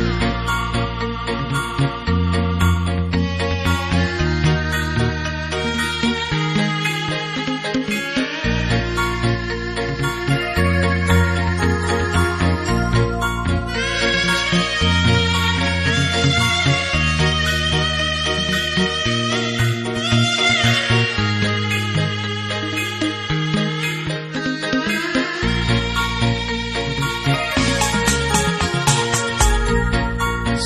Thank you.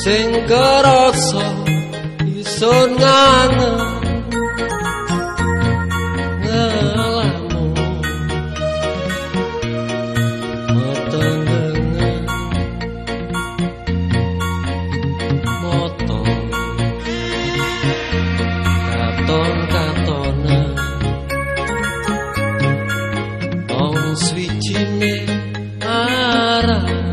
Sing kerasa isun ngangen ngelamu. Metengengan motong katon katona ong swicine arah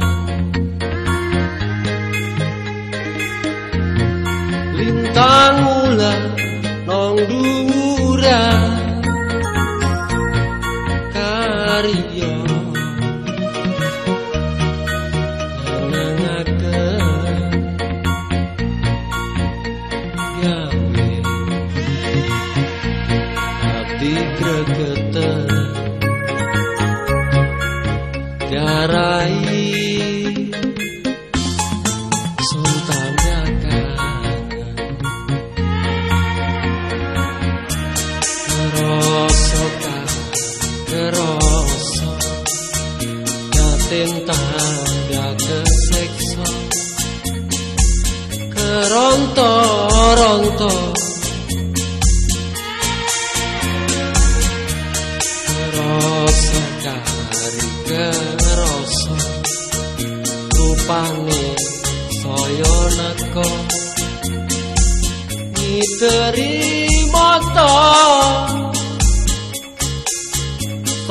Gawe Hati gregetan. Jarai Keronto ronto. Kerasa kari kerasa Rupane saya neko. Ngiteri moto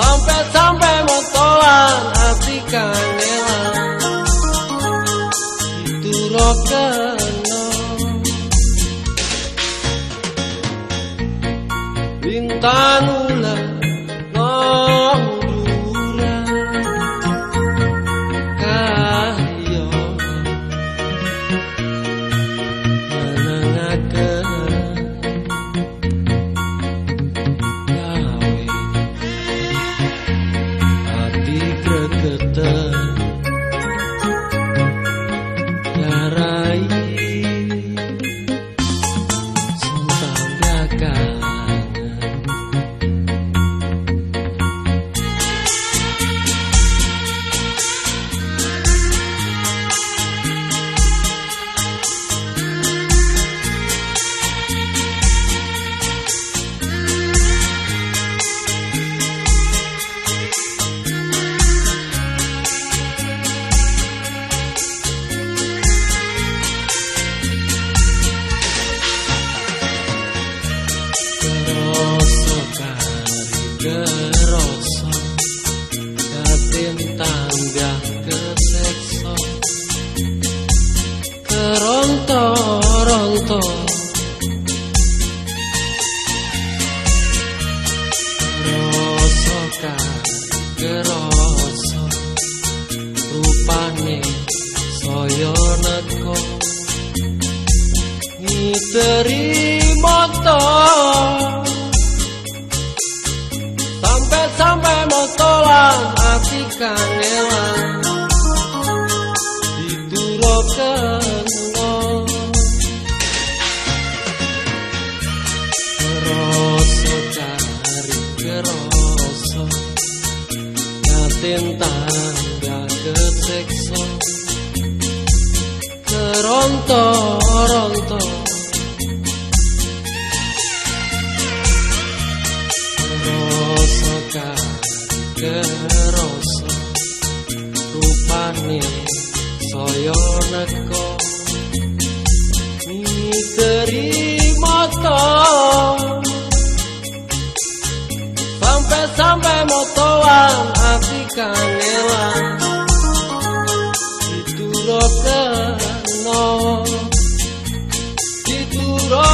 Sampai-sampai motoan hati Itu rokeno tan ulah Saya neko. Ngiteri moto Sampai-sampai motolan hati kangelan kerasa Yatin tangga keseksa Keronto-ronto. Rasa kerasa Rupane saya neko sampai motoan Asik kanela Diturut ke no. Diturut